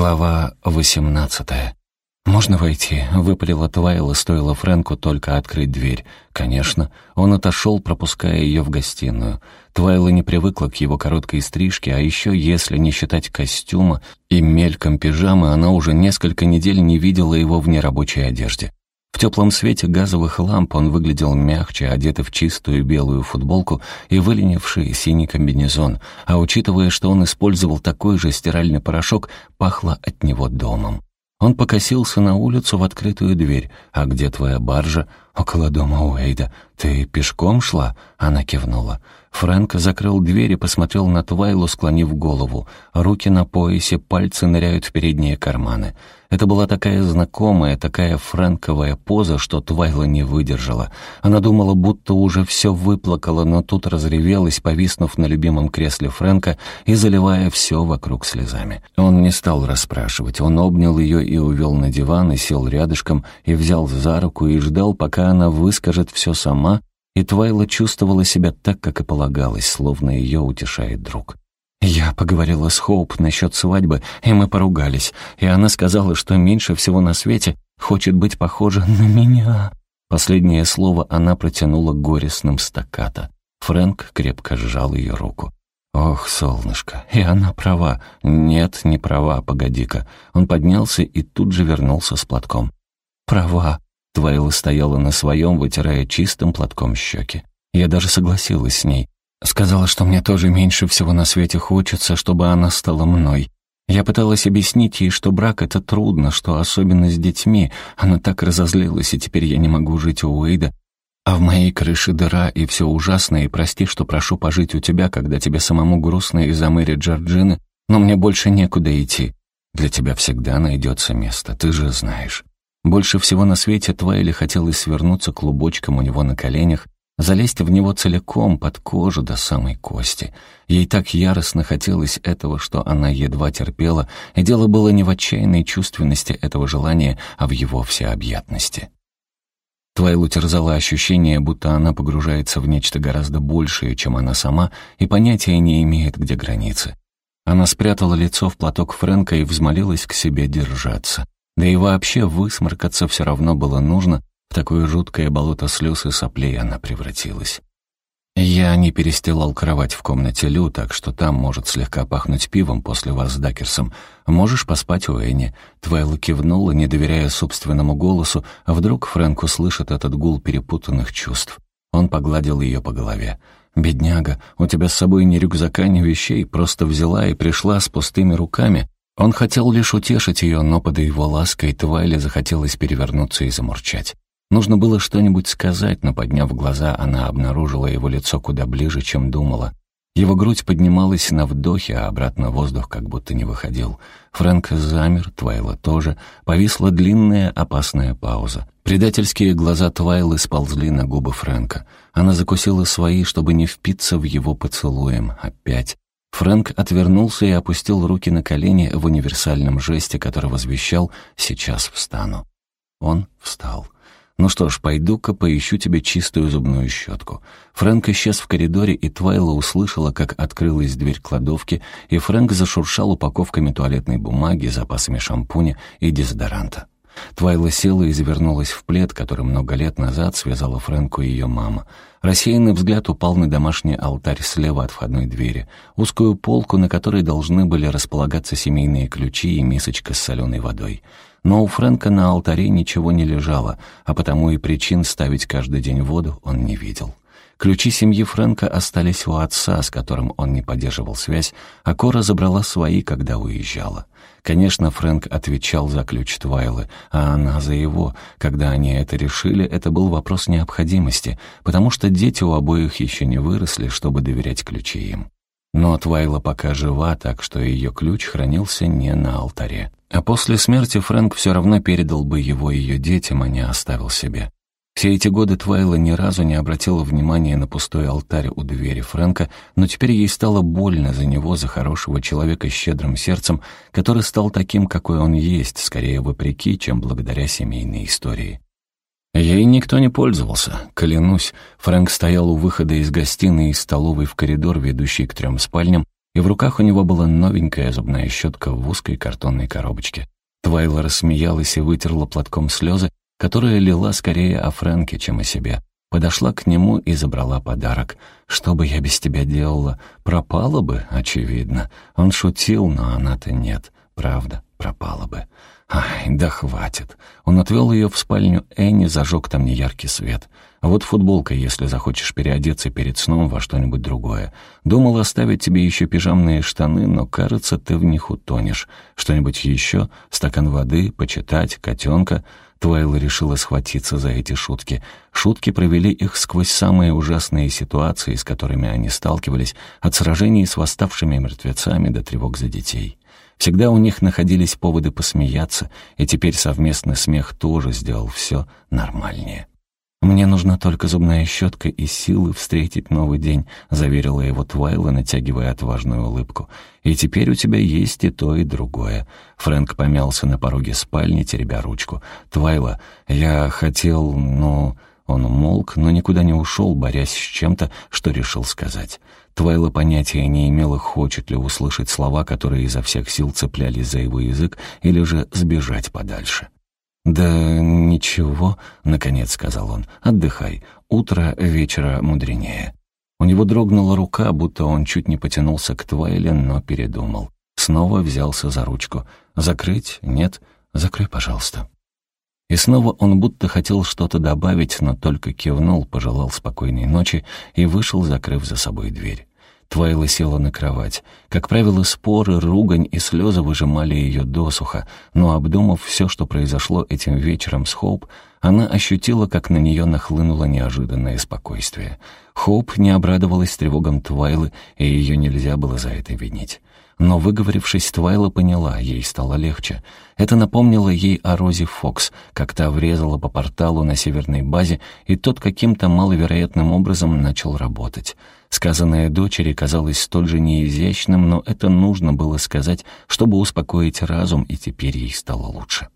Глава восемнадцатая. «Можно войти?» — выпалила Твайла, стоило Фрэнку только открыть дверь. «Конечно». Он отошел, пропуская ее в гостиную. Твайла не привыкла к его короткой стрижке, а еще, если не считать костюма и мельком пижамы, она уже несколько недель не видела его в нерабочей одежде. В теплом свете газовых ламп он выглядел мягче, одетый в чистую белую футболку и выленивший синий комбинезон, а учитывая, что он использовал такой же стиральный порошок, пахло от него домом. Он покосился на улицу в открытую дверь. «А где твоя баржа?» «Около дома Уэйда. Ты пешком шла?» Она кивнула. Фрэнк закрыл дверь и посмотрел на Твайлу, склонив голову. Руки на поясе, пальцы ныряют в передние карманы. Это была такая знакомая, такая фрэнковая поза, что Твайла не выдержала. Она думала, будто уже все выплакала, но тут разревелась, повиснув на любимом кресле Фрэнка и заливая все вокруг слезами. Он не стал расспрашивать. Он обнял ее и увел на диван, и сел рядышком, и взял за руку, и ждал, пока она выскажет все сама, и Твайла чувствовала себя так, как и полагалось, словно ее утешает друг. Я поговорила с Хоуп насчет свадьбы, и мы поругались, и она сказала, что меньше всего на свете хочет быть похожа на меня. Последнее слово она протянула горестным стаката. Фрэнк крепко сжал ее руку. «Ох, солнышко, и она права. Нет, не права, погоди-ка». Он поднялся и тут же вернулся с платком. «Права». Твайла стояла на своем, вытирая чистым платком щеки. Я даже согласилась с ней. Сказала, что мне тоже меньше всего на свете хочется, чтобы она стала мной. Я пыталась объяснить ей, что брак — это трудно, что особенно с детьми. Она так разозлилась, и теперь я не могу жить у Уэйда. А в моей крыше дыра, и все ужасно, и прости, что прошу пожить у тебя, когда тебе самому грустно из-за Мэри Джорджины, но мне больше некуда идти. Для тебя всегда найдется место, ты же знаешь. Больше всего на свете Твайли хотелось свернуться клубочком у него на коленях залезть в него целиком, под кожу до самой кости. Ей так яростно хотелось этого, что она едва терпела, и дело было не в отчаянной чувственности этого желания, а в его всеобъятности. Твайлу терзало ощущение, будто она погружается в нечто гораздо большее, чем она сама, и понятия не имеет, где границы. Она спрятала лицо в платок Фрэнка и взмолилась к себе держаться. Да и вообще высморкаться все равно было нужно, в такое жуткое болото слез и соплей она превратилась. Я не перестилал кровать в комнате Лю, так что там может слегка пахнуть пивом после вас с Дакерсом. Можешь поспать у Энни?» Твайла кивнула, не доверяя собственному голосу, а вдруг Фрэнк услышит этот гул перепутанных чувств. Он погладил ее по голове. «Бедняга, у тебя с собой ни рюкзака, ни вещей, просто взяла и пришла с пустыми руками». Он хотел лишь утешить ее, но под его лаской Твайле захотелось перевернуться и замурчать. Нужно было что-нибудь сказать, но, подняв глаза, она обнаружила его лицо куда ближе, чем думала. Его грудь поднималась на вдохе, а обратно воздух как будто не выходил. Фрэнк замер, Твайла тоже. Повисла длинная опасная пауза. Предательские глаза Твайлы сползли на губы Фрэнка. Она закусила свои, чтобы не впиться в его поцелуем. Опять. Фрэнк отвернулся и опустил руки на колени в универсальном жесте, который возвещал «сейчас встану». Он встал. «Ну что ж, пойду-ка поищу тебе чистую зубную щетку». Фрэнк исчез в коридоре, и Твайла услышала, как открылась дверь кладовки, и Фрэнк зашуршал упаковками туалетной бумаги, запасами шампуня и дезодоранта. Твайла села и завернулась в плед, который много лет назад связала Фрэнку и ее мама. Рассеянный взгляд упал на домашний алтарь слева от входной двери, узкую полку, на которой должны были располагаться семейные ключи и мисочка с соленой водой. Но у Фрэнка на алтаре ничего не лежало, а потому и причин ставить каждый день воду он не видел. Ключи семьи Фрэнка остались у отца, с которым он не поддерживал связь, а Кора забрала свои, когда уезжала. Конечно, Фрэнк отвечал за ключ Твайлы, а она за его. Когда они это решили, это был вопрос необходимости, потому что дети у обоих еще не выросли, чтобы доверять ключи им. Но Твайла пока жива, так что ее ключ хранился не на алтаре. А после смерти Фрэнк все равно передал бы его ее детям, а не оставил себе. Все эти годы Твайла ни разу не обратила внимания на пустой алтарь у двери Фрэнка, но теперь ей стало больно за него, за хорошего человека с щедрым сердцем, который стал таким, какой он есть, скорее вопреки, чем благодаря семейной истории. Ей никто не пользовался, клянусь. Фрэнк стоял у выхода из гостиной и столовой в коридор, ведущий к трем спальням, и в руках у него была новенькая зубная щетка в узкой картонной коробочке. Твайла рассмеялась и вытерла платком слезы, которая лила скорее о Фрэнке, чем о себе. Подошла к нему и забрала подарок. «Что бы я без тебя делала? Пропала бы, очевидно». Он шутил, но она-то нет. Правда, пропала бы. Ай, да хватит. Он отвел ее в спальню Энни, зажег там неяркий свет. А вот футболка, если захочешь переодеться перед сном во что-нибудь другое. Думал оставить тебе еще пижамные штаны, но, кажется, ты в них утонешь. Что-нибудь еще? Стакан воды, почитать, котенка? Твайла решила схватиться за эти шутки. Шутки провели их сквозь самые ужасные ситуации, с которыми они сталкивались, от сражений с восставшими мертвецами до тревог за детей. Всегда у них находились поводы посмеяться, и теперь совместный смех тоже сделал все нормальнее. «Мне нужна только зубная щетка и силы встретить новый день», — заверила его Твайла, натягивая отважную улыбку. «И теперь у тебя есть и то, и другое». Фрэнк помялся на пороге спальни, теребя ручку. «Твайла, я хотел, ну...» Он умолк, но никуда не ушел, борясь с чем-то, что решил сказать. Твайла понятия не имела, хочет ли услышать слова, которые изо всех сил цеплялись за его язык, или же сбежать подальше. «Да ничего», — наконец сказал он, — «отдыхай. Утро вечера мудренее». У него дрогнула рука, будто он чуть не потянулся к Твайле, но передумал. Снова взялся за ручку. «Закрыть? Нет? Закрой, пожалуйста». И снова он будто хотел что-то добавить, но только кивнул, пожелал спокойной ночи и вышел, закрыв за собой дверь. Твайла села на кровать. Как правило, споры, ругань и слезы выжимали ее досуха, но, обдумав все, что произошло этим вечером с Хоуп, она ощутила, как на нее нахлынуло неожиданное спокойствие. Хоуп не обрадовалась тревогам Твайлы, и ее нельзя было за это винить. Но, выговорившись, Твайла поняла, ей стало легче. Это напомнило ей о Розе Фокс, как та врезала по порталу на северной базе, и тот каким-то маловероятным образом начал работать. Сказанное дочери казалось столь же неизящным, но это нужно было сказать, чтобы успокоить разум, и теперь ей стало лучше.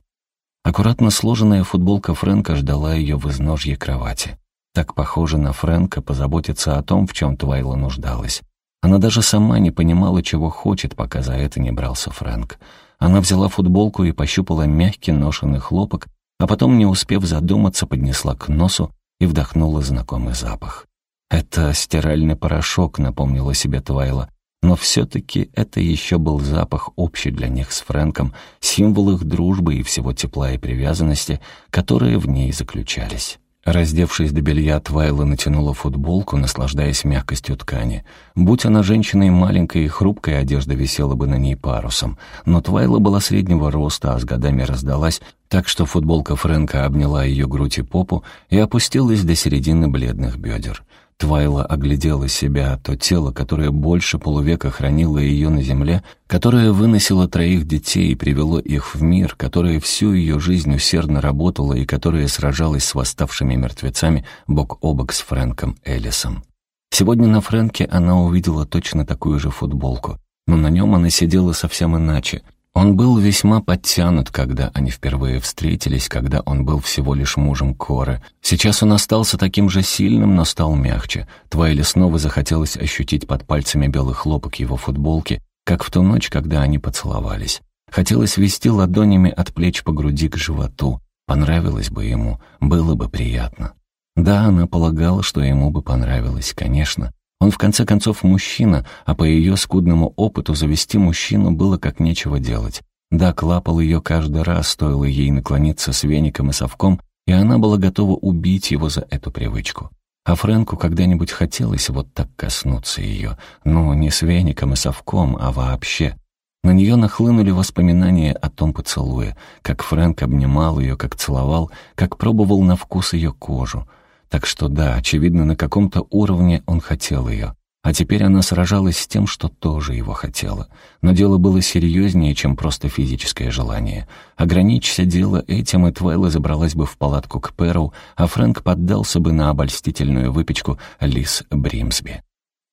Аккуратно сложенная футболка Фрэнка ждала ее в изножье кровати. Так похоже на Фрэнка позаботиться о том, в чем Твайла нуждалась. Она даже сама не понимала, чего хочет, пока за это не брался Фрэнк. Она взяла футболку и пощупала мягкий ношеный хлопок, а потом, не успев задуматься, поднесла к носу и вдохнула знакомый запах. «Это стиральный порошок», — напомнила себе Твайла. Но все-таки это еще был запах общий для них с Фрэнком, символ их дружбы и всего тепла и привязанности, которые в ней заключались. Раздевшись до белья, Твайла натянула футболку, наслаждаясь мягкостью ткани. Будь она женщиной маленькой и хрупкой, одежда висела бы на ней парусом. Но Твайла была среднего роста, а с годами раздалась, так что футболка Фрэнка обняла ее грудь и попу и опустилась до середины бледных бедер. Твайла оглядела себя, то тело, которое больше полувека хранило ее на земле, которое выносило троих детей и привело их в мир, которое всю ее жизнь усердно работало и которое сражалось с восставшими мертвецами бок о бок с Фрэнком Эллисом. Сегодня на Фрэнке она увидела точно такую же футболку, но на нем она сидела совсем иначе, он был весьма подтянут, когда они впервые встретились, когда он был всего лишь мужем Коры. Сейчас он остался таким же сильным, но стал мягче. Твайле снова захотелось ощутить под пальцами белый хлопок его футболки, как в ту ночь, когда они поцеловались. Хотелось вести ладонями от плеч по груди к животу. Понравилось бы ему, было бы приятно. Да, она полагала, что ему бы понравилось, конечно. Он, в конце концов, мужчина, а по ее скудному опыту завести мужчину было как нечего делать. Да, клапал ее каждый раз, стоило ей наклониться с веником и совком, и она была готова убить его за эту привычку. А Фрэнку когда-нибудь хотелось вот так коснуться ее, ну, не с веником и совком, а вообще. На нее нахлынули воспоминания о том поцелуе, как Фрэнк обнимал ее, как целовал, как пробовал на вкус ее кожу — так что да, очевидно, на каком-то уровне он хотел ее. А теперь она сражалась с тем, что тоже его хотела. Но дело было серьезнее, чем просто физическое желание. Ограничься дело этим, и Твайла забралась бы в палатку к Перу, а Фрэнк поддался бы на обольстительную выпечку Лис Бримсби.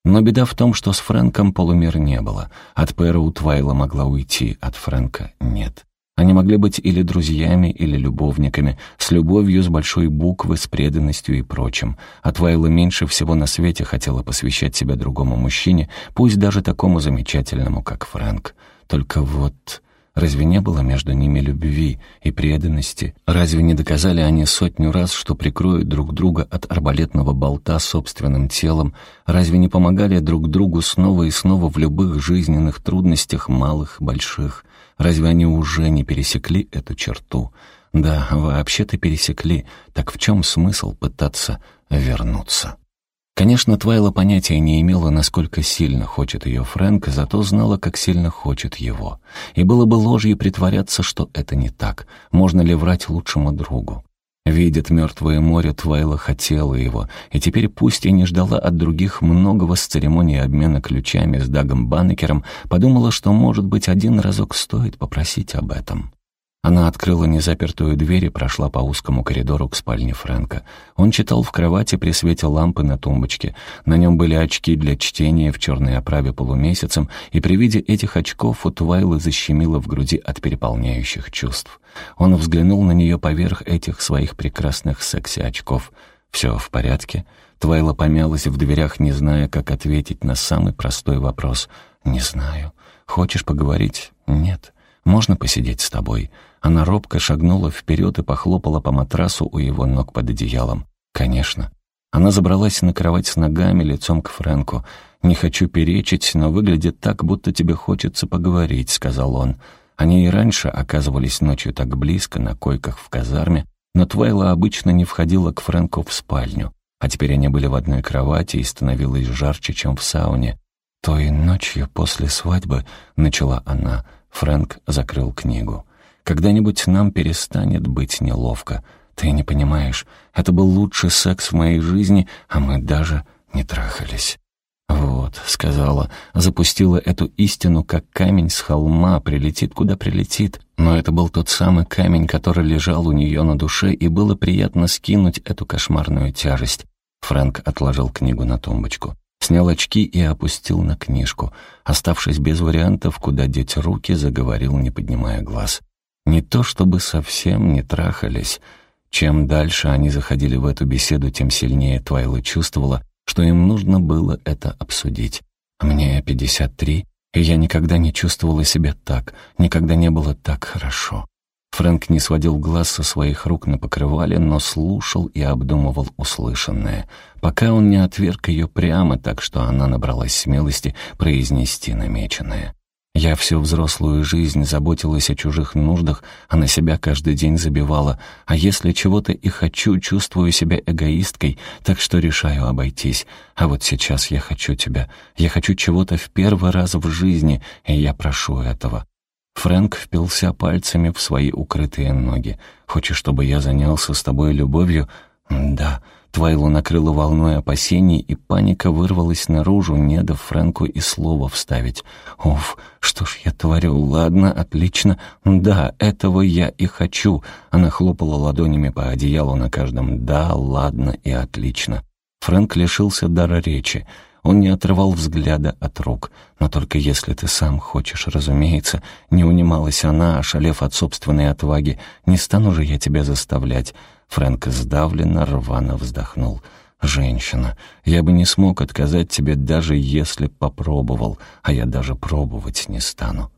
Но беда в том, что с Фрэнком полумер не было. От Пэра у Твайла могла уйти, от Фрэнка нет. Они могли быть или друзьями, или любовниками, с любовью, с большой буквы, с преданностью и прочим. А Твайла меньше всего на свете хотела посвящать себя другому мужчине, пусть даже такому замечательному, как Фрэнк. Только вот... Разве не было между ними любви и преданности? Разве не доказали они сотню раз, что прикроют друг друга от арбалетного болта собственным телом? Разве не помогали друг другу снова и снова в любых жизненных трудностях, малых, больших? Разве они уже не пересекли эту черту? Да, вообще-то пересекли. Так в чем смысл пытаться вернуться? Конечно, Твайла понятия не имела, насколько сильно хочет ее Фрэнк, зато знала, как сильно хочет его. И было бы ложью притворяться, что это не так. Можно ли врать лучшему другу? Видит мертвое море, Твайла хотела его, и теперь пусть и не ждала от других многого с церемонии обмена ключами с Дагом Баннекером, подумала, что, может быть, один разок стоит попросить об этом. Она открыла незапертую дверь и прошла по узкому коридору к спальне Фрэнка. Он читал в кровати при свете лампы на тумбочке. На нем были очки для чтения в черной оправе полумесяцем, и при виде этих очков у Твайлы защемило в груди от переполняющих чувств. Он взглянул на нее поверх этих своих прекрасных секси-очков. «Все в порядке?» Твайла помялась в дверях, не зная, как ответить на самый простой вопрос. «Не знаю. Хочешь поговорить?» «Нет. Можно посидеть с тобой?» Она робко шагнула вперед и похлопала по матрасу у его ног под одеялом. «Конечно». Она забралась на кровать с ногами, лицом к Фрэнку. «Не хочу перечить, но выглядит так, будто тебе хочется поговорить», — сказал он. Они и раньше оказывались ночью так близко, на койках в казарме, но Твайла обычно не входила к Фрэнку в спальню. А теперь они были в одной кровати и становилось жарче, чем в сауне. «Той ночью после свадьбы», — начала она, — Фрэнк закрыл книгу. Когда-нибудь нам перестанет быть неловко. Ты не понимаешь, это был лучший секс в моей жизни, а мы даже не трахались. «Вот», — сказала, запустила эту истину, как камень с холма, прилетит, куда прилетит. Но это был тот самый камень, который лежал у нее на душе, и было приятно скинуть эту кошмарную тяжесть. Фрэнк отложил книгу на тумбочку. Снял очки и опустил на книжку. Оставшись без вариантов, куда деть руки, заговорил, не поднимая глаз. Не то чтобы совсем не трахались. Чем дальше они заходили в эту беседу, тем сильнее Твайла чувствовала, что им нужно было это обсудить. Мне 53, и я никогда не чувствовала себя так, никогда не было так хорошо. Фрэнк не сводил глаз со своих рук на покрывале, но слушал и обдумывал услышанное, пока он не отверг ее прямо, так что она набралась смелости произнести намеченное. Я всю взрослую жизнь заботилась о чужих нуждах, а на себя каждый день забивала. А если чего-то и хочу, чувствую себя эгоисткой, так что решаю обойтись. А вот сейчас я хочу тебя. Я хочу чего-то в первый раз в жизни, и я прошу этого. Фрэнк впился пальцами в свои укрытые ноги. «Хочешь, чтобы я занялся с тобой любовью?» «Да». Твайлу накрыла волной опасений, и паника вырвалась наружу, не дав Фрэнку и слова вставить. «Уф, что ж я творю? Ладно, отлично. Да, этого я и хочу». Она хлопала ладонями по одеялу на каждом «да, ладно и отлично». Фрэнк лишился дара речи. Он не отрывал взгляда от рук. «Но только если ты сам хочешь, разумеется». Не унималась она, ошалев от собственной отваги. «Не стану же я тебя заставлять». Фрэнк сдавленно, рвано вздохнул. «Женщина, я бы не смог отказать тебе, даже если попробовал, а я даже пробовать не стану».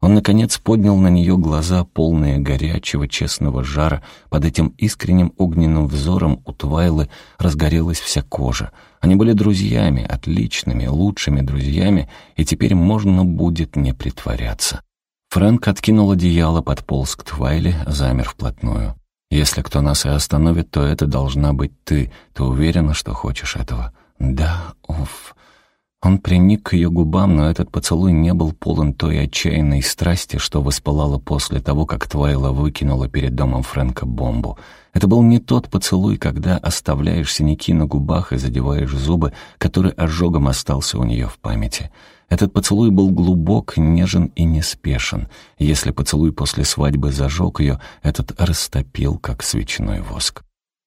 Он, наконец, поднял на нее глаза, полные горячего, честного жара. Под этим искренним огненным взором у Твайлы разгорелась вся кожа. Они были друзьями, отличными, лучшими друзьями, и теперь можно будет не притворяться. Фрэнк откинул одеяло, подполз к Твайле, замер вплотную. «Если кто нас и остановит, то это должна быть ты. Ты уверена, что хочешь этого?» «Да, уф». Он приник к ее губам, но этот поцелуй не был полон той отчаянной страсти, что воспылала после того, как Твайла выкинула перед домом Фрэнка бомбу. Это был не тот поцелуй, когда оставляешь синяки на губах и задеваешь зубы, который ожогом остался у нее в памяти. Этот поцелуй был глубок, нежен и неспешен. Если поцелуй после свадьбы зажег ее, этот растопил, как свечной воск.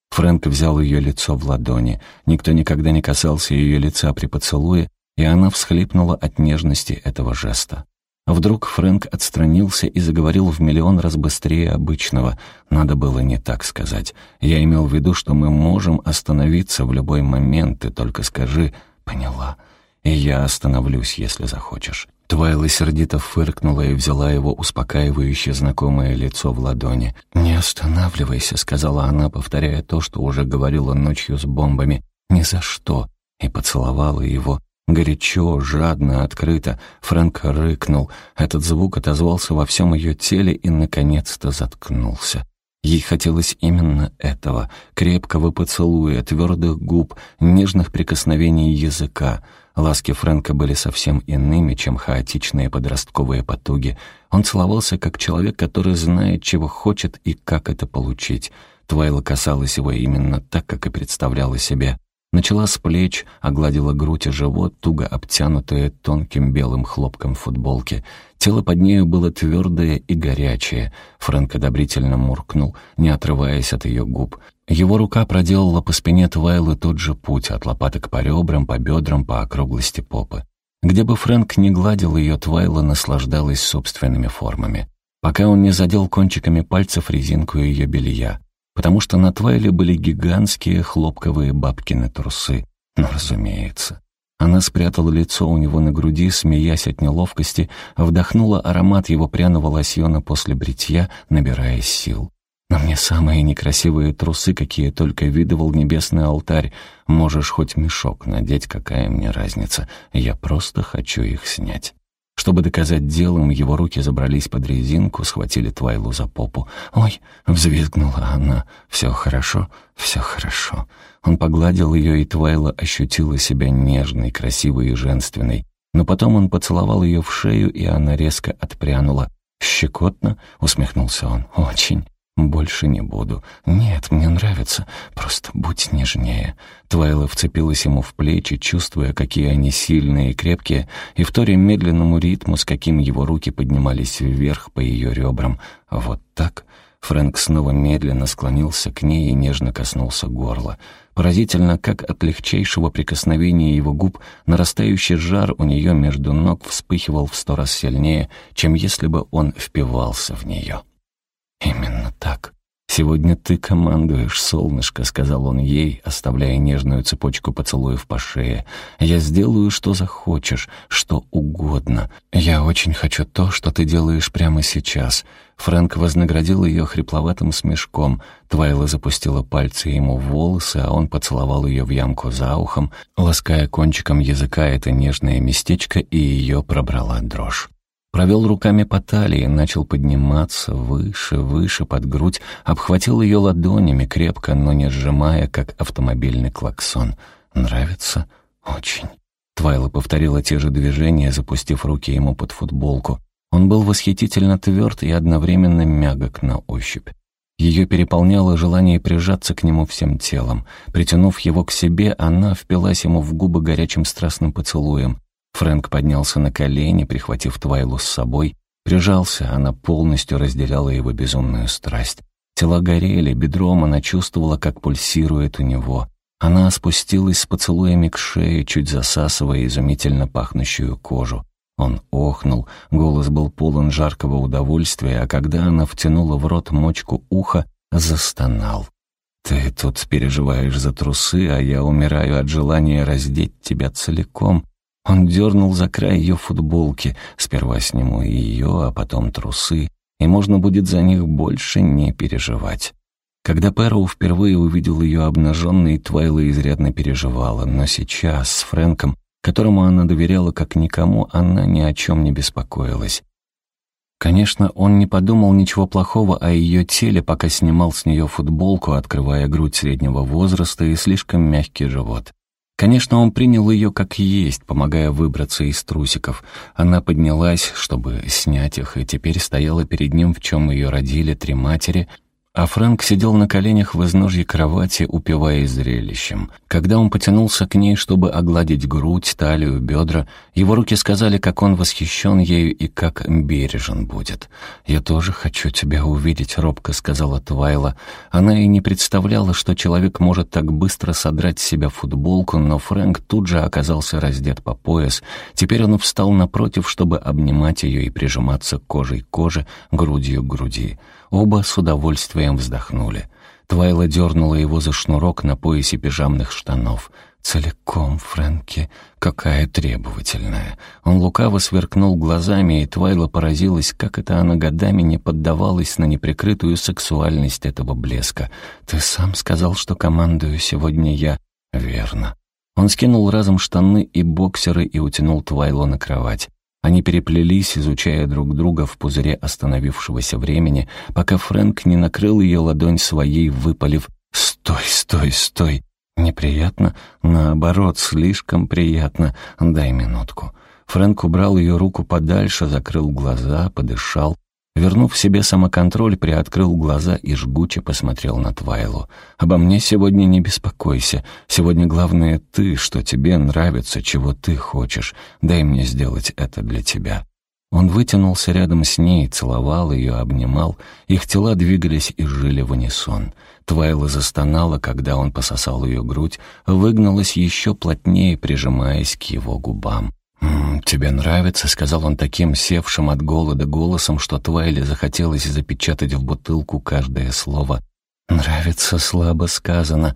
Фрэнк взял ее лицо в ладони. Никто никогда не касался ее лица при поцелуе, и она всхлипнула от нежности этого жеста. Вдруг Фрэнк отстранился и заговорил в миллион раз быстрее обычного. Надо было не так сказать. Я имел в виду, что мы можем остановиться в любой момент, ты только скажи «поняла». Я остановлюсь, если захочешь. Твайла сердито фыркнула и взяла его успокаивающее знакомое лицо в ладони. «Не останавливайся», — сказала она, повторяя то, что уже говорила ночью с бомбами. «Ни за что!» И поцеловала его, Горячо, жадно, открыто. Фрэнк рыкнул. Этот звук отозвался во всем ее теле и, наконец-то, заткнулся. Ей хотелось именно этого — крепкого поцелуя, твердых губ, нежных прикосновений языка. Ласки Фрэнка были совсем иными, чем хаотичные подростковые потуги. Он целовался как человек, который знает, чего хочет и как это получить. Твайла касалась его именно так, как и представляла себе. Начала с плеч, огладила грудь и живот, туго обтянутые тонким белым хлопком футболки. Тело под нею было твердое и горячее. Фрэнк одобрительно муркнул, не отрываясь от ее губ. Его рука проделала по спине Твайлы тот же путь, от лопаток по ребрам, по бедрам, по округлости попы. Где бы Фрэнк не гладил ее, Твайла наслаждалась собственными формами. Пока он не задел кончиками пальцев резинку ее белья потому что на Твайле были гигантские хлопковые бабкины трусы. Ну, разумеется. Она спрятала лицо у него на груди, смеясь от неловкости, вдохнула аромат его пряного лосьона после бритья, набирая сил. «На мне самые некрасивые трусы, какие только видывал небесный алтарь. Можешь хоть мешок надеть, какая мне разница. Я просто хочу их снять». Чтобы доказать делом, его руки забрались под резинку, схватили Твайлу за попу. «Ой!» — взвизгнула она. «Все хорошо, все хорошо». Он погладил ее, и Твайла ощутила себя нежной, красивой и женственной. Но потом он поцеловал ее в шею, и она резко отпрянула. «Щекотно?» — усмехнулся он. «Очень». «Больше не буду. Нет, мне нравится. Просто будь нежнее». Твайла вцепилась ему в плечи, чувствуя, какие они сильные и крепкие, и вторя медленному ритму, с каким его руки поднимались вверх по ее ребрам. Вот так. Фрэнк снова медленно склонился к ней и нежно коснулся горла. Поразительно, как от легчайшего прикосновения его губ нарастающий жар у нее между ног вспыхивал в сто раз сильнее, чем если бы он впивался в нее. «Именно так. Сегодня ты командуешь, солнышко», — сказал он ей, оставляя нежную цепочку поцелуев по шее. «Я сделаю, что захочешь, что угодно. Я очень хочу то, что ты делаешь прямо сейчас». Фрэнк вознаградил ее хрипловатым смешком. Твайла запустила пальцы ему в волосы, а он поцеловал ее в ямку за ухом, лаская кончиком языка это нежное местечко, и ее пробрала дрожь. Провел руками по талии, начал подниматься выше, выше под грудь, обхватил ее ладонями, крепко, но не сжимая, как автомобильный клаксон. «Нравится? Очень». Твайла повторила те же движения, запустив руки ему под футболку. Он был восхитительно тверд и одновременно мягок на ощупь. Ее переполняло желание прижаться к нему всем телом. Притянув его к себе, она впилась ему в губы горячим страстным поцелуем. Фрэнк поднялся на колени, прихватив Твайлу с собой, прижался, она полностью разделяла его безумную страсть. Тела горели, бедром она чувствовала, как пульсирует у него. Она спустилась с поцелуями к шее, чуть засасывая изумительно пахнущую кожу. Он охнул, голос был полон жаркого удовольствия, а когда она втянула в рот мочку уха, застонал. «Ты тут переживаешь за трусы, а я умираю от желания раздеть тебя целиком», он дернул за край ее футболки. Сперва сниму ее, а потом трусы, и можно будет за них больше не переживать. Когда Пэроу впервые увидел ее обнаженной, Твайла изрядно переживала, но сейчас с Фрэнком, которому она доверяла как никому, она ни о чем не беспокоилась. Конечно, он не подумал ничего плохого о ее теле, пока снимал с нее футболку, открывая грудь среднего возраста и слишком мягкий живот. Конечно, он принял ее как есть, помогая выбраться из трусиков. Она поднялась, чтобы снять их, и теперь стояла перед ним, в чем ее родили три матери, а Фрэнк сидел на коленях в изножье кровати, упиваясь зрелищем. Когда он потянулся к ней, чтобы огладить грудь, талию, бедра, его руки сказали, как он восхищен ею и как бережен будет. «Я тоже хочу тебя увидеть», — робко сказала Твайла. Она и не представляла, что человек может так быстро содрать с себя футболку, но Фрэнк тут же оказался раздет по пояс. Теперь он встал напротив, чтобы обнимать ее и прижиматься кожей к коже, грудью к груди. Оба с удовольствием вздохнули. Твайла дернула его за шнурок на поясе пижамных штанов. «Целиком, Фрэнки, какая требовательная!» Он лукаво сверкнул глазами, и Твайла поразилась, как это она годами не поддавалась на неприкрытую сексуальность этого блеска. «Ты сам сказал, что командую сегодня я». «Верно». Он скинул разом штаны и боксеры и утянул Твайло на кровать. Они переплелись, изучая друг друга в пузыре остановившегося времени, пока Фрэнк не накрыл ее ладонь своей, выпалив «Стой, стой, стой!» «Неприятно? Наоборот, слишком приятно. Дай минутку». Фрэнк убрал ее руку подальше, закрыл глаза, подышал, Вернув себе самоконтроль, приоткрыл глаза и жгуче посмотрел на Твайлу. «Обо мне сегодня не беспокойся. Сегодня главное ты, что тебе нравится, чего ты хочешь. Дай мне сделать это для тебя». Он вытянулся рядом с ней, целовал ее, обнимал. Их тела двигались и жили в унисон. Твайла застонала, когда он пососал ее грудь, выгнулась еще плотнее, прижимаясь к его губам. «Тебе нравится?» — сказал он таким севшим от голода голосом, что Твайле захотелось запечатать в бутылку каждое слово. «Нравится слабо сказано.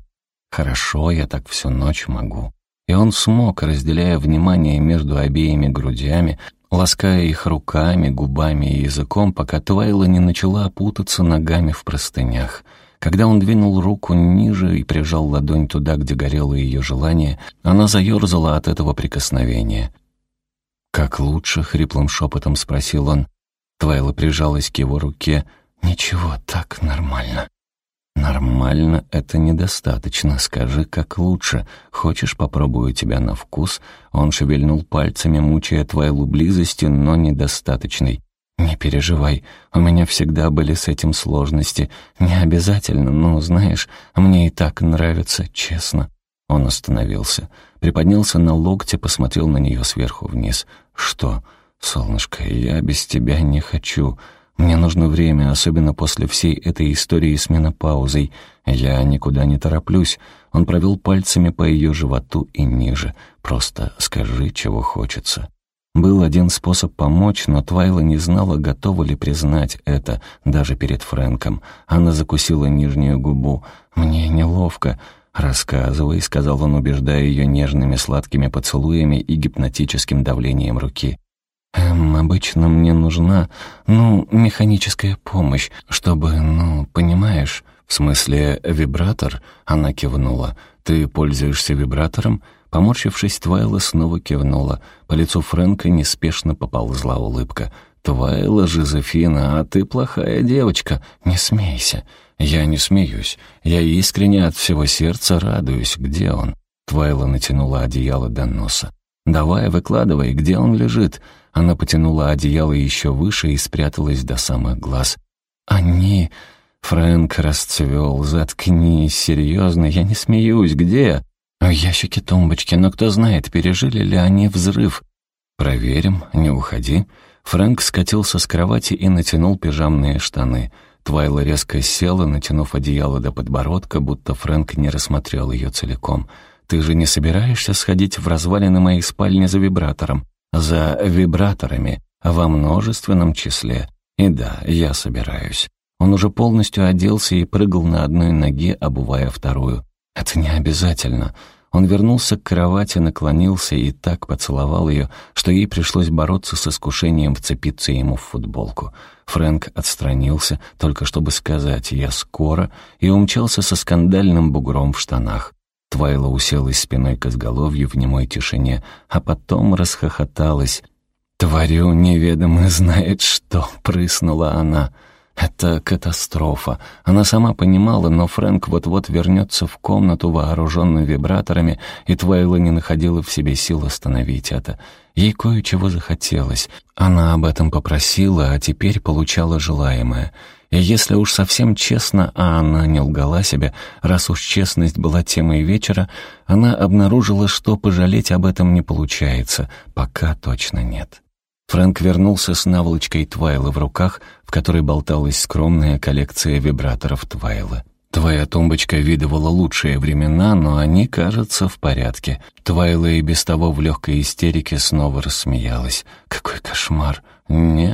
Хорошо, я так всю ночь могу». И он смог, разделяя внимание между обеими грудями, лаская их руками, губами и языком, пока Твайла не начала путаться ногами в простынях. Когда он двинул руку ниже и прижал ладонь туда, где горело ее желание, она заерзала от этого прикосновения. «Как лучше?» — хриплым шепотом спросил он. Твайла прижалась к его руке. «Ничего, так нормально». «Нормально — это недостаточно. Скажи, как лучше. Хочешь, попробую тебя на вкус?» Он шевельнул пальцами, мучая Твайлу близостью, но недостаточной. «Не переживай, у меня всегда были с этим сложности. Не обязательно, но, знаешь, мне и так нравится, честно». Он остановился, приподнялся на локте, посмотрел на нее сверху вниз. «Что, солнышко, я без тебя не хочу. Мне нужно время, особенно после всей этой истории с менопаузой. Я никуда не тороплюсь». Он провел пальцами по ее животу и ниже. «Просто скажи, чего хочется». Был один способ помочь, но Твайла не знала, готова ли признать это, даже перед Фрэнком. Она закусила нижнюю губу. «Мне неловко. «Рассказывай», — сказал он, убеждая ее нежными сладкими поцелуями и гипнотическим давлением руки. «Эм, обычно мне нужна, ну, механическая помощь, чтобы, ну, понимаешь...» «В смысле, вибратор?» — она кивнула. «Ты пользуешься вибратором?» Поморщившись, Твайла снова кивнула. По лицу Фрэнка неспешно поползла улыбка. «Твайла, Жозефина, а ты плохая девочка. Не смейся». «Я не смеюсь. Я искренне от всего сердца радуюсь. Где он?» Твайла натянула одеяло до носа. «Давай, выкладывай, где он лежит?» Она потянула одеяло еще выше и спряталась до самых глаз. «Они...» Фрэнк расцвел. «Заткнись, серьезно, я не смеюсь. Где?» «В ящике тумбочки, но кто знает, пережили ли они взрыв?» «Проверим, не уходи». Фрэнк скатился с кровати и натянул пижамные штаны — Твайла резко села, натянув одеяло до подбородка, будто Фрэнк не рассмотрел ее целиком. «Ты же не собираешься сходить в развалины моей спальни за вибратором?» «За вибраторами, во множественном числе. И да, я собираюсь». Он уже полностью оделся и прыгал на одной ноге, обувая вторую. «Это не обязательно. Он вернулся к кровати, наклонился и так поцеловал ее, что ей пришлось бороться с искушением вцепиться ему в футболку. Фрэнк отстранился, только чтобы сказать «я скоро», и умчался со скандальным бугром в штанах. Твайла уселась спиной к изголовью в немой тишине, а потом расхохоталась. «Творю неведомо знает что», — прыснула она. Это катастрофа. Она сама понимала, но Фрэнк вот-вот вернется в комнату, вооруженный вибраторами, и Твайла не находила в себе сил остановить это. Ей кое-чего захотелось. Она об этом попросила, а теперь получала желаемое. И если уж совсем честно, а она не лгала себе, раз уж честность была темой вечера, она обнаружила, что пожалеть об этом не получается, пока точно нет. Фрэнк вернулся с наволочкой Твайла в руках, в которой болталась скромная коллекция вибраторов Твайла. Твоя тумбочка видывала лучшие времена, но они, кажется, в порядке. Твайла и без того в легкой истерике снова рассмеялась. Какой кошмар! не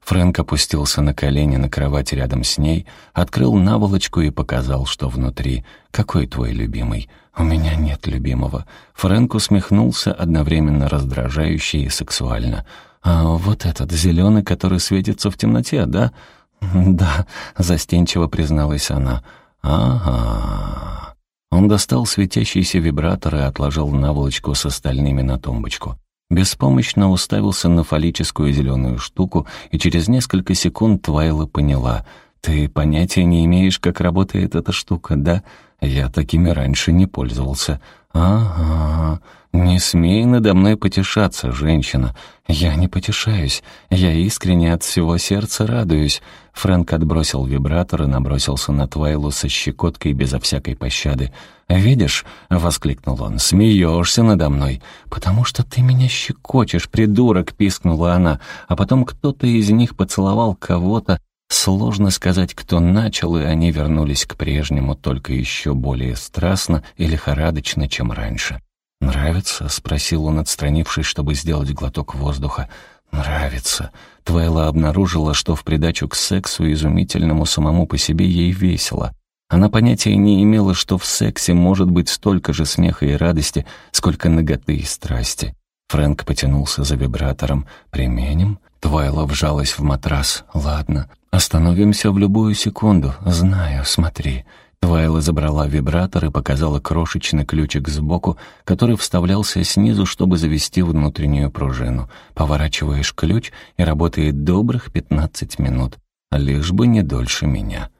Фрэнк опустился на колени на кровати рядом с ней, открыл наволочку и показал, что внутри. «Какой твой любимый?» «У меня нет любимого». Фрэнк усмехнулся, одновременно раздражающе и сексуально. «А вот этот зеленый, который светится в темноте, да?» «Да», — застенчиво призналась она. «Ага». Он достал светящийся вибратор и отложил наволочку с остальными на тумбочку. Беспомощно уставился на фаллическую зеленую штуку, и через несколько секунд Твайла поняла. «Ты понятия не имеешь, как работает эта штука, да? Я такими раньше не пользовался». «Ага, не смей надо мной потешаться, женщина. Я не потешаюсь. Я искренне от всего сердца радуюсь». Фрэнк отбросил вибратор и набросился на Твайлу со щекоткой безо всякой пощады. «Видишь?» — воскликнул он. «Смеешься надо мной. Потому что ты меня щекочешь, придурок!» — пискнула она. А потом кто-то из них поцеловал кого-то. Сложно сказать, кто начал, и они вернулись к прежнему, только еще более страстно и лихорадочно, чем раньше. «Нравится?» — спросил он, отстранившись, чтобы сделать глоток воздуха. «Нравится». Твайла обнаружила, что в придачу к сексу, изумительному самому по себе, ей весело. Она понятия не имела, что в сексе может быть столько же смеха и радости, сколько наготы и страсти. Фрэнк потянулся за вибратором. «Применим?» Твайла вжалась в матрас. «Ладно, остановимся в любую секунду. Знаю, смотри». Твайла забрала вибратор и показала крошечный ключик сбоку, который вставлялся снизу, чтобы завести внутреннюю пружину. Поворачиваешь ключ, и работает добрых пятнадцать минут. Лишь бы не дольше меня.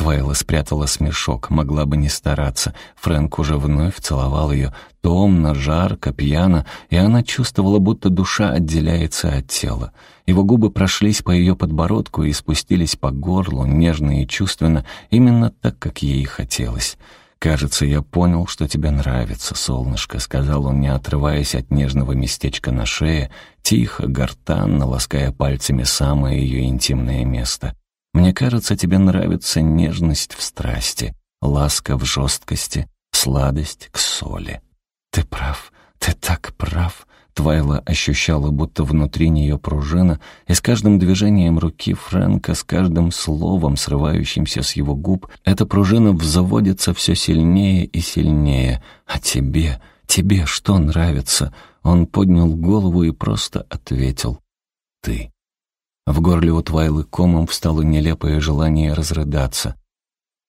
Твайла спрятала смешок, могла бы не стараться. Фрэнк уже вновь целовал ее, томно, жарко, пьяно, и она чувствовала, будто душа отделяется от тела. Его губы прошлись по ее подбородку и спустились по горлу, нежно и чувственно, именно так, как ей хотелось. «Кажется, я понял, что тебе нравится, солнышко», — сказал он, не отрываясь от нежного местечка на шее, тихо, гортанно, лаская пальцами самое ее интимное место. Мне кажется, тебе нравится нежность в страсти, ласка в жесткости, сладость к соли. Ты прав, ты так прав. Твайла ощущала, будто внутри нее пружина, и с каждым движением руки Фрэнка, с каждым словом, срывающимся с его губ, эта пружина взводится все сильнее и сильнее. А тебе, тебе что нравится? Он поднял голову и просто ответил. Ты. В горле у Твайлы комом встало нелепое желание разрыдаться.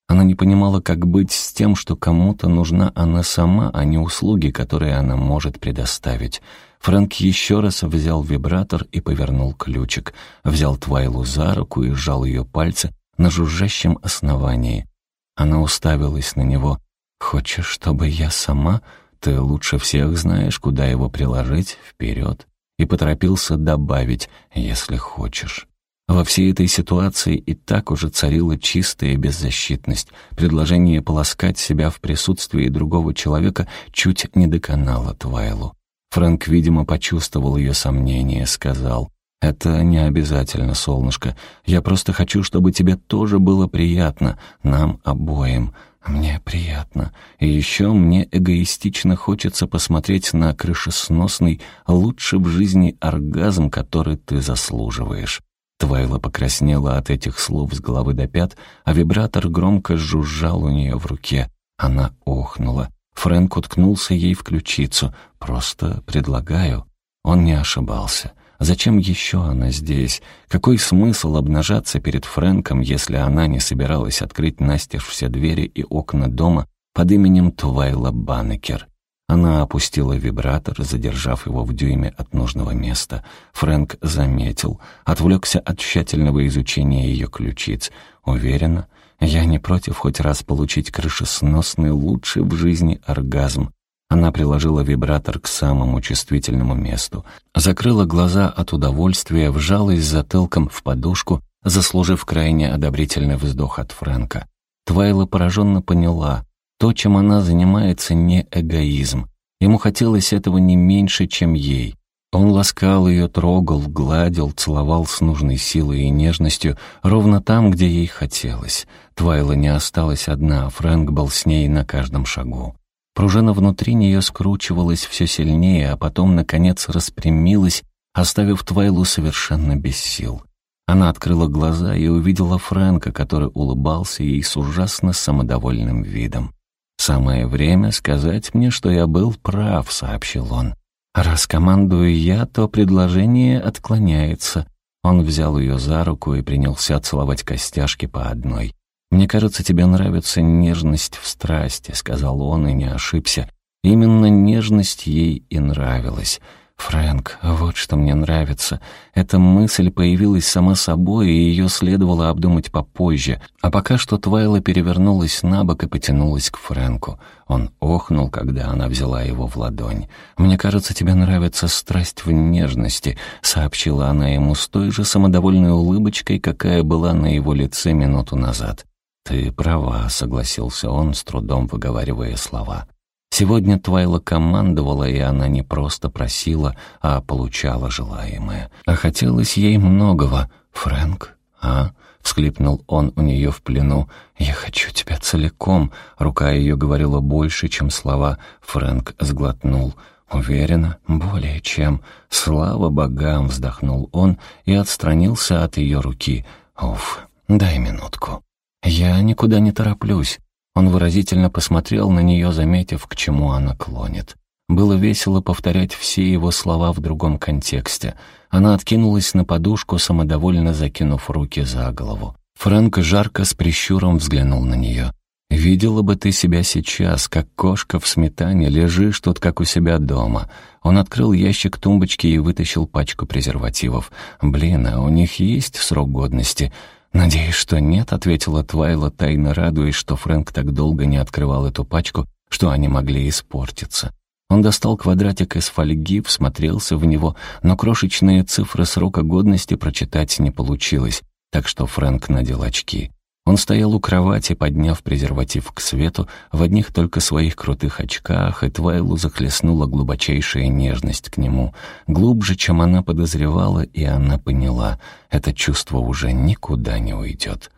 Она не понимала, как быть с тем, что кому-то нужна она сама, а не услуги, которые она может предоставить. Фрэнк еще раз взял вибратор и повернул ключик, взял Твайлу за руку и сжал ее пальцы на жужжащем основании. Она уставилась на него. «Хочешь, чтобы я сама? Ты лучше всех знаешь, куда его приложить. Вперед!» И поторопился добавить «если хочешь». Во всей этой ситуации и так уже царила чистая беззащитность. Предложение полоскать себя в присутствии другого человека чуть не доконало Твайлу. Фрэнк, видимо, почувствовал ее сомнение, сказал, «Это не обязательно, солнышко. Я просто хочу, чтобы тебе тоже было приятно, нам обоим. Мне приятно. И еще мне эгоистично хочется посмотреть на крышесносный, лучше в жизни оргазм, который ты заслуживаешь. Твайла покраснела от этих слов с головы до пят, а вибратор громко жужжал у нее в руке. Она охнула. Фрэнк уткнулся ей в ключицу. «Просто предлагаю». Он не ошибался. Зачем еще она здесь? Какой смысл обнажаться перед Фрэнком, если она не собиралась открыть настежь все двери и окна дома под именем Твайла Баннекер? Она опустила вибратор, задержав его в дюйме от нужного места. Фрэнк заметил, отвлекся от тщательного изучения ее ключиц. Уверена, я не против хоть раз получить крышесносный, лучший в жизни оргазм. Она приложила вибратор к самому чувствительному месту, закрыла глаза от удовольствия, вжалась затылком в подушку заслужив крайне одобрительный вздох от Фрэнка. Твайла пораженно поняла, то, чем она занимается, не эгоизм. Ему хотелось этого не меньше, чем ей. Он ласкал ее, трогал, гладил, целовал с нужной силой и нежностью, ровно там, где ей хотелось. Твайла не осталась одна, Фрэнк был с ней на каждом шагу. Пружина внутри нее скручивалась все сильнее, а потом, наконец, распрямилась, оставив Твайлу совершенно без сил. Она открыла глаза и увидела Фрэнка, который улыбался ей с ужасно самодовольным видом. «Самое время сказать мне, что я был прав», — сообщил он. «Раз командую я, то предложение отклоняется». Он взял ее за руку и принялся целовать костяшки по одной. «Мне кажется, тебе нравится нежность в страсти», — сказал он и не ошибся. Именно нежность ей и нравилась. «Фрэнк, вот что мне нравится. Эта мысль появилась сама собой, и ее следовало обдумать попозже. А пока что Твайла перевернулась на бок и потянулась к Фрэнку. Он охнул, когда она взяла его в ладонь. «Мне кажется, тебе нравится страсть в нежности», — сообщила она ему с той же самодовольной улыбочкой, какая была на его лице минуту назад. «Ты права», — согласился он, с трудом выговаривая слова. Сегодня Твайла командовала, и она не просто просила, а получала желаемое. А хотелось ей многого. «Фрэнк, а?» — всхлипнул он у нее в плену. «Я хочу тебя целиком». Рука ее говорила больше, чем слова. Фрэнк сглотнул. «Уверена, более чем. Слава богам!» — вздохнул он и отстранился от ее руки. «Уф, дай минутку». «Я никуда не тороплюсь. Он выразительно посмотрел на нее, заметив, к чему она клонит. Было весело повторять все его слова в другом контексте. Она откинулась на подушку, самодовольно закинув руки за голову. Фрэнк жарко с прищуром взглянул на нее. «Видела бы ты себя сейчас, как кошка в сметане, лежишь тут, как у себя дома». Он открыл ящик тумбочки и вытащил пачку презервативов. «Блин, а у них есть срок годности?» «Надеюсь, что нет», — ответила Твайла, тайно радуясь, что Фрэнк так долго не открывал эту пачку, что они могли испортиться. Он достал квадратик из фольги, всмотрелся в него, но крошечные цифры срока годности прочитать не получилось, так что Фрэнк надел очки. Он стоял у кровати, подняв презерватив к свету, в одних только своих крутых очках, и Твайлу захлестнула глубочайшая нежность к нему. Глубже, чем она подозревала, и она поняла, это чувство уже никуда не уйдет.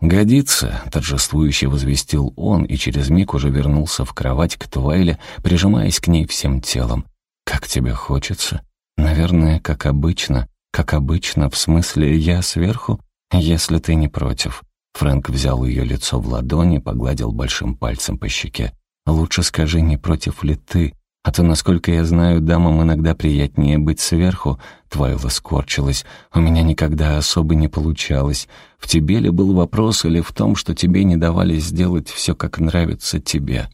«Годится», — торжествующе возвестил он, и через миг уже вернулся в кровать к Твайле, прижимаясь к ней всем телом. «Как тебе хочется?» «Наверное, как обычно. Как обычно, в смысле, я сверху, если ты не против». Фрэнк взял ее лицо в ладони, погладил большим пальцем по щеке. «Лучше скажи, не против ли ты? А то, насколько я знаю, дамам иногда приятнее быть сверху». Твайла скорчилась. «У меня никогда особо не получалось. В тебе ли был вопрос или в том, что тебе не давали сделать все, как нравится тебе?»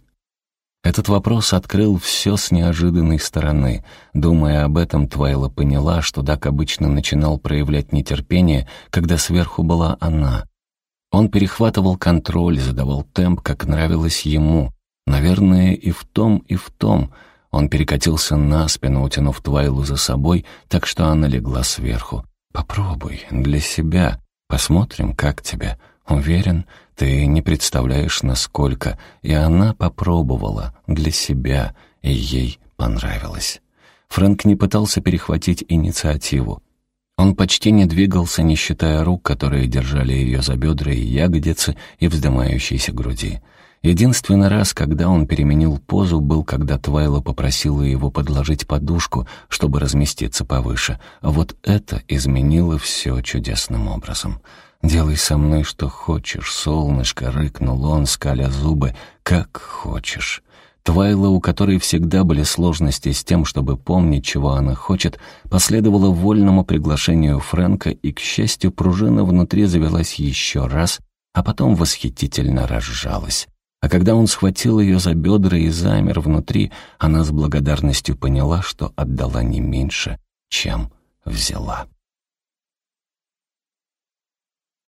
Этот вопрос открыл все с неожиданной стороны. Думая об этом, Твайла поняла, что Дак обычно начинал проявлять нетерпение, когда сверху была она — он перехватывал контроль, задавал темп, как нравилось ему. Наверное, и в том, и в том. Он перекатился на спину, утянув Твайлу за собой, так что она легла сверху. «Попробуй, для себя. Посмотрим, как тебе. Уверен, ты не представляешь, насколько». И она попробовала для себя, и ей понравилось. Фрэнк не пытался перехватить инициативу. Он почти не двигался, не считая рук, которые держали ее за бедра и ягодицы и вздымающейся груди. Единственный раз, когда он переменил позу, был, когда Твайла попросила его подложить подушку, чтобы разместиться повыше. Вот это изменило все чудесным образом. «Делай со мной, что хочешь, солнышко», — рыкнул он, скаля зубы, — «как хочешь». Твайла, у которой всегда были сложности с тем, чтобы помнить, чего она хочет, последовала вольному приглашению Фрэнка, и, к счастью, пружина внутри завелась еще раз, а потом восхитительно разжалась. А когда он схватил ее за бедра и замер внутри, она с благодарностью поняла, что отдала не меньше, чем взяла.